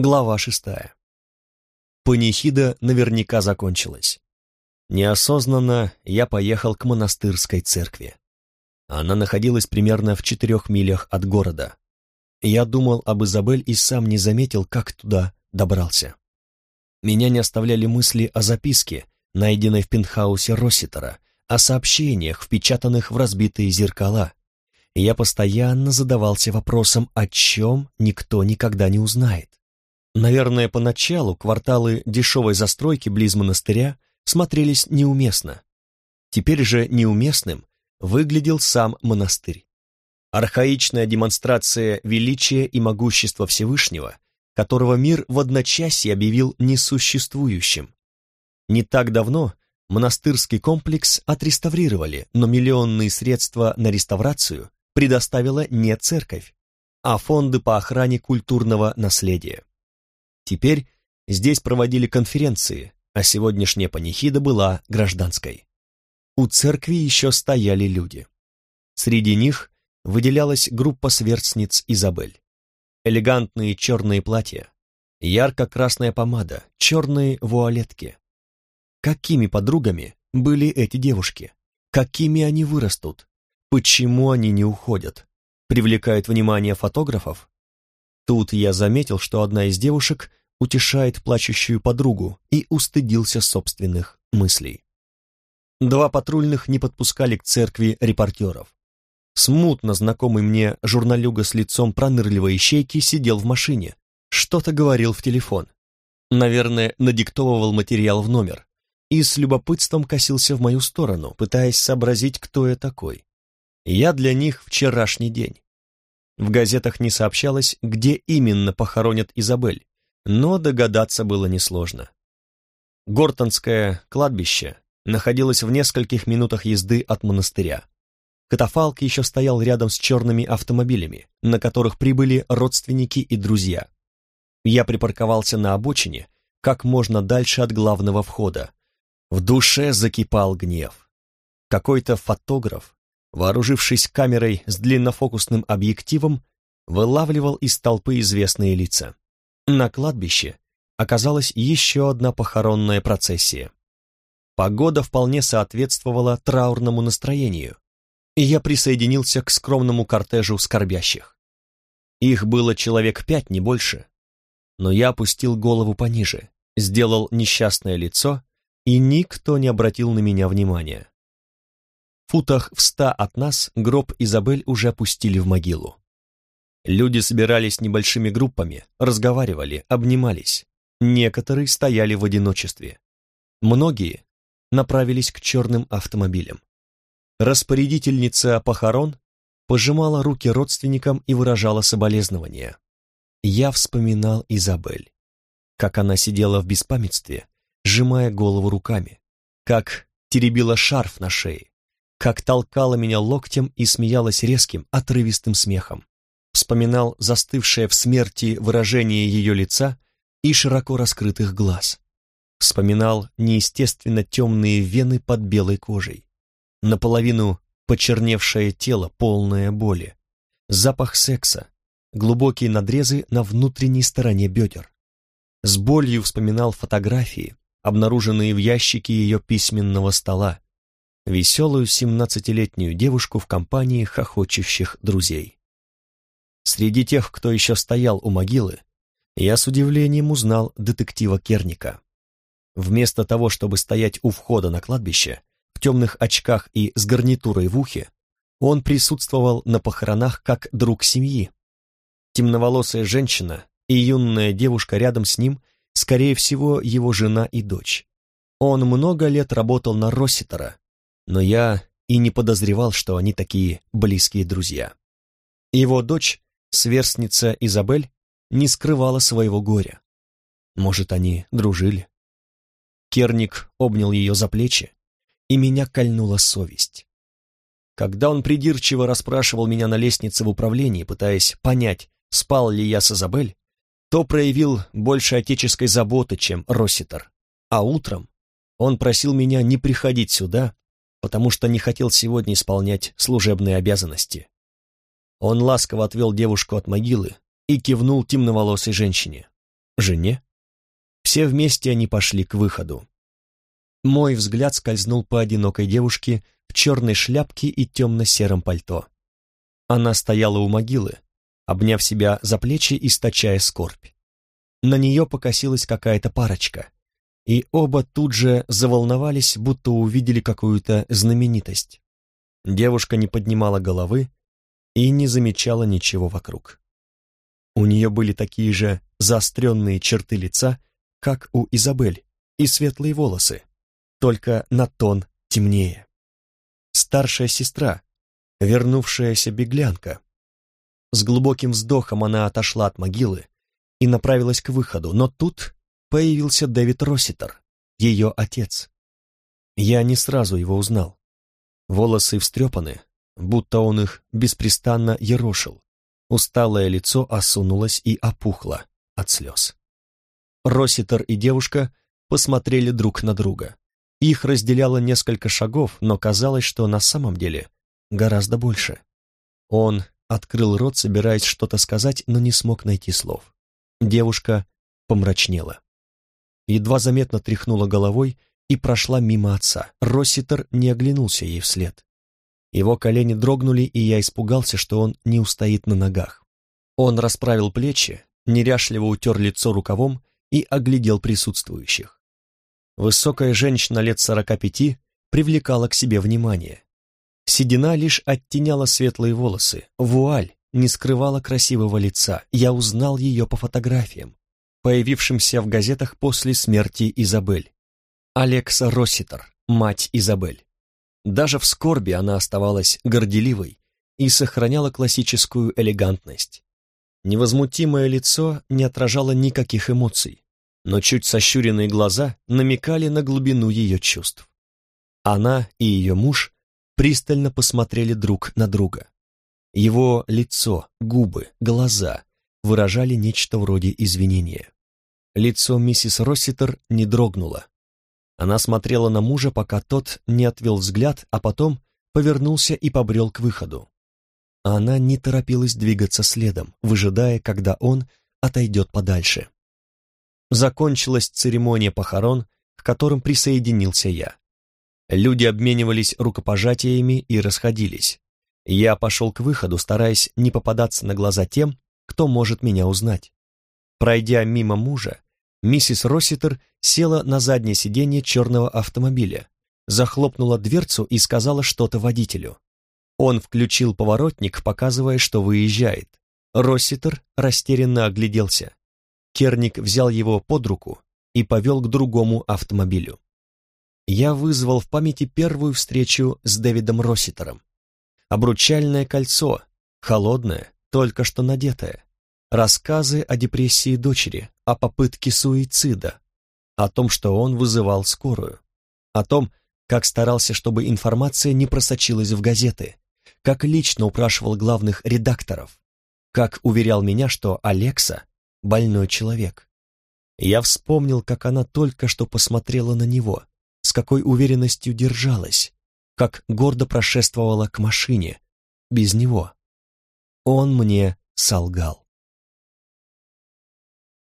Глава шестая. Панихида наверняка закончилась. Неосознанно я поехал к монастырской церкви. Она находилась примерно в четырех милях от города. Я думал об Изабель и сам не заметил, как туда добрался. Меня не оставляли мысли о записке, найденной в пентхаусе Росситера, о сообщениях, впечатанных в разбитые зеркала. Я постоянно задавался вопросом, о чем никто никогда не узнает. Наверное, поначалу кварталы дешевой застройки близ монастыря смотрелись неуместно. Теперь же неуместным выглядел сам монастырь. Архаичная демонстрация величия и могущества Всевышнего, которого мир в одночасье объявил несуществующим. Не так давно монастырский комплекс отреставрировали, но миллионные средства на реставрацию предоставила не церковь, а фонды по охране культурного наследия. Теперь здесь проводили конференции, а сегодняшняя панихида была гражданской. У церкви еще стояли люди. Среди них выделялась группа сверстниц Изабель. Элегантные черные платья, ярко-красная помада, черные вуалетки. Какими подругами были эти девушки? Какими они вырастут? Почему они не уходят? Привлекают внимание фотографов? Тут я заметил, что одна из девушек утешает плачущую подругу и устыдился собственных мыслей. Два патрульных не подпускали к церкви репортеров. Смутно знакомый мне журналюга с лицом пронырливой ищейки сидел в машине, что-то говорил в телефон. Наверное, надиктовывал материал в номер и с любопытством косился в мою сторону, пытаясь сообразить, кто я такой. Я для них вчерашний день. В газетах не сообщалось, где именно похоронят Изабель, но догадаться было несложно. Гортонское кладбище находилось в нескольких минутах езды от монастыря. Катафалк еще стоял рядом с черными автомобилями, на которых прибыли родственники и друзья. Я припарковался на обочине, как можно дальше от главного входа. В душе закипал гнев. Какой-то фотограф, вооружившись камерой с длиннофокусным объективом, вылавливал из толпы известные лица. На кладбище оказалась еще одна похоронная процессия. Погода вполне соответствовала траурному настроению, и я присоединился к скромному кортежу скорбящих. Их было человек пять, не больше. Но я опустил голову пониже, сделал несчастное лицо, и никто не обратил на меня внимания. В футах в ста от нас гроб Изабель уже опустили в могилу. Люди собирались небольшими группами, разговаривали, обнимались. Некоторые стояли в одиночестве. Многие направились к черным автомобилям. Распорядительница похорон пожимала руки родственникам и выражала соболезнования. Я вспоминал Изабель, как она сидела в беспамятстве, сжимая голову руками, как теребила шарф на шее, как толкала меня локтем и смеялась резким, отрывистым смехом вспоминал застывшее в смерти выражение ее лица и широко раскрытых глаз. Вспоминал неестественно темные вены под белой кожей. Наполовину почерневшее тело, полное боли. Запах секса, глубокие надрезы на внутренней стороне бедер. С болью вспоминал фотографии, обнаруженные в ящике ее письменного стола, веселую семнадцатилетнюю девушку в компании хохочущих друзей. Среди тех, кто еще стоял у могилы, я с удивлением узнал детектива Керника. Вместо того, чтобы стоять у входа на кладбище, в темных очках и с гарнитурой в ухе, он присутствовал на похоронах как друг семьи. Темноволосая женщина и юная девушка рядом с ним, скорее всего, его жена и дочь. Он много лет работал на Росситера, но я и не подозревал, что они такие близкие друзья. Его дочь Сверстница Изабель не скрывала своего горя. Может, они дружили? Керник обнял ее за плечи, и меня кольнула совесть. Когда он придирчиво расспрашивал меня на лестнице в управлении, пытаясь понять, спал ли я с Изабель, то проявил больше отеческой заботы, чем Росситер. А утром он просил меня не приходить сюда, потому что не хотел сегодня исполнять служебные обязанности. Он ласково отвел девушку от могилы и кивнул темноволосой женщине. жене. Все вместе они пошли к выходу. Мой взгляд скользнул по одинокой девушке в черной шляпке и темно-сером пальто. Она стояла у могилы, обняв себя за плечи, источая скорбь. На нее покосилась какая-то парочка, и оба тут же заволновались, будто увидели какую-то знаменитость. Девушка не поднимала головы и не замечала ничего вокруг. У нее были такие же заостренные черты лица, как у Изабель, и светлые волосы, только на тон темнее. Старшая сестра, вернувшаяся беглянка. С глубоким вздохом она отошла от могилы и направилась к выходу, но тут появился Дэвид Росситер, ее отец. Я не сразу его узнал. Волосы встрепаны, будто он их беспрестанно ерошил. Усталое лицо осунулось и опухло от слез. Росситер и девушка посмотрели друг на друга. Их разделяло несколько шагов, но казалось, что на самом деле гораздо больше. Он открыл рот, собираясь что-то сказать, но не смог найти слов. Девушка помрачнела. Едва заметно тряхнула головой и прошла мимо отца. Росситер не оглянулся ей вслед. Его колени дрогнули, и я испугался, что он не устоит на ногах. Он расправил плечи, неряшливо утер лицо рукавом и оглядел присутствующих. Высокая женщина лет сорока пяти привлекала к себе внимание. Седина лишь оттеняла светлые волосы, вуаль не скрывала красивого лица, я узнал ее по фотографиям, появившимся в газетах после смерти Изабель. Алекса Росситер, мать Изабель. Даже в скорби она оставалась горделивой и сохраняла классическую элегантность. Невозмутимое лицо не отражало никаких эмоций, но чуть сощуренные глаза намекали на глубину ее чувств. Она и ее муж пристально посмотрели друг на друга. Его лицо, губы, глаза выражали нечто вроде извинения. Лицо миссис Росситер не дрогнуло. Она смотрела на мужа, пока тот не отвел взгляд, а потом повернулся и побрел к выходу. Она не торопилась двигаться следом, выжидая, когда он отойдет подальше. Закончилась церемония похорон, к которым присоединился я. Люди обменивались рукопожатиями и расходились. Я пошел к выходу, стараясь не попадаться на глаза тем, кто может меня узнать. Пройдя мимо мужа, миссис Росситер села на заднее сиденье черного автомобиля, захлопнула дверцу и сказала что-то водителю. Он включил поворотник, показывая, что выезжает. Росситер растерянно огляделся. Керник взял его под руку и повел к другому автомобилю. Я вызвал в памяти первую встречу с Дэвидом Росситером. Обручальное кольцо, холодное, только что надетое. Рассказы о депрессии дочери, о попытке суицида, о том, что он вызывал скорую, о том, как старался, чтобы информация не просочилась в газеты, как лично упрашивал главных редакторов, как уверял меня, что Алекса — больной человек. Я вспомнил, как она только что посмотрела на него, с какой уверенностью держалась, как гордо прошествовала к машине, без него. Он мне солгал.